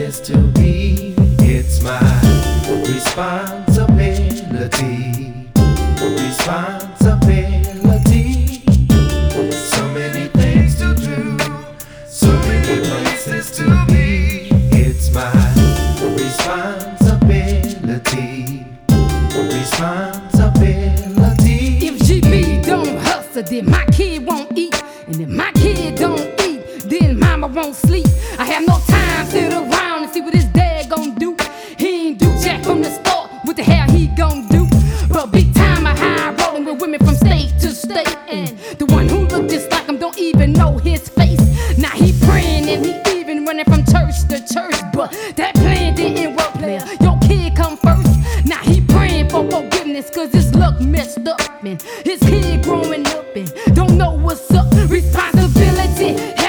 places to be. It's my responsibility. Responsibility. So many things to do, so many places to be. It's my responsibility. Responsibility. If GB don't hustle, then my kid won't eat. And if my kid don't eat, then mama won't sleep. I have no time to around and see what his dad gon' do. He ain't do jack from the start. What the hell he gon' do? But big time I high rollin' with women from state to state. And the one who look just like him don't even know his face. Now he praying and he even running from church to church. But that plan didn't work, player. Your kid come first. Now he praying for forgiveness cause his luck messed up. And his kid growing up and don't know what's up. Responsibility.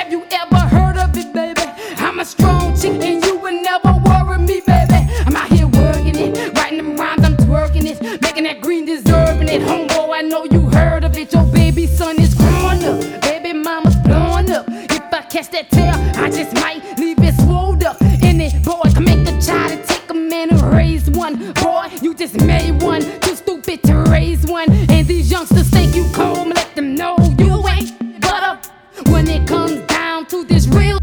Just made one, too stupid to raise one. And these youngsters think you cold, let them know you ain't butter. When it comes down to this real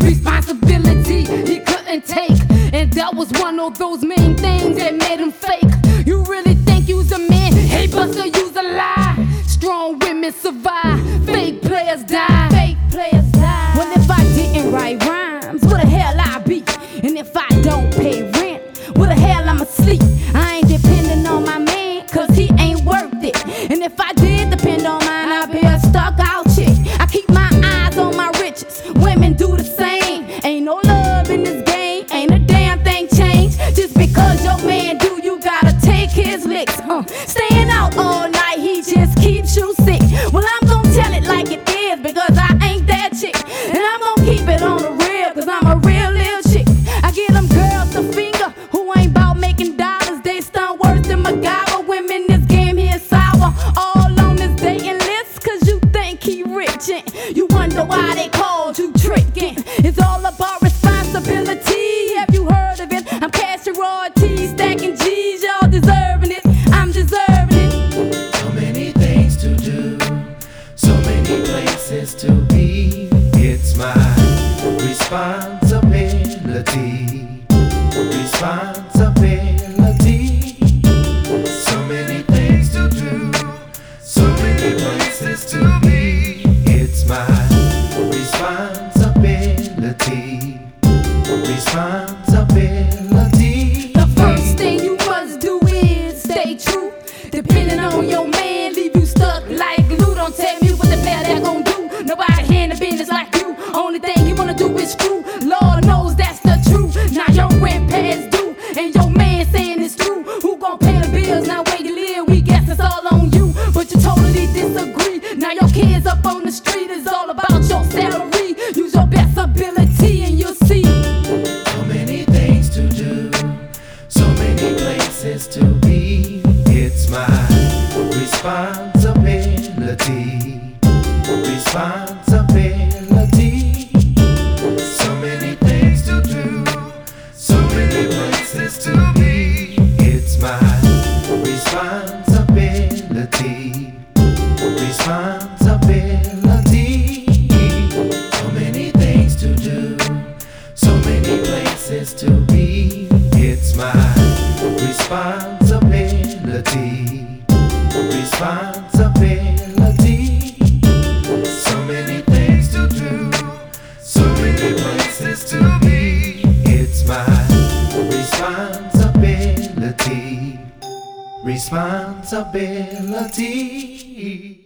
responsibility he couldn't take. And that was one of those main things that made him fake. You really think you's a man? Hey, Buster, you's a lie. Strong women survive, Responsibility. So many things to do, so many places to be. It's my responsibility. Responsibility. The first thing you must do is stay true. Your kids up on the street is all about your salary. Use your best ability, and you'll see. So many things to do, so many places to be. It's my responsibility. Responsibility. Responsibility. So many things to do, so many places to be. It's my responsibility. Responsibility.